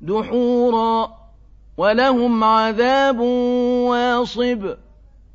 دُحُورًا ۖ وَلَهُمْ عَذَابٌ وَاصِبٌ